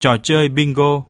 Trò chơi bingo.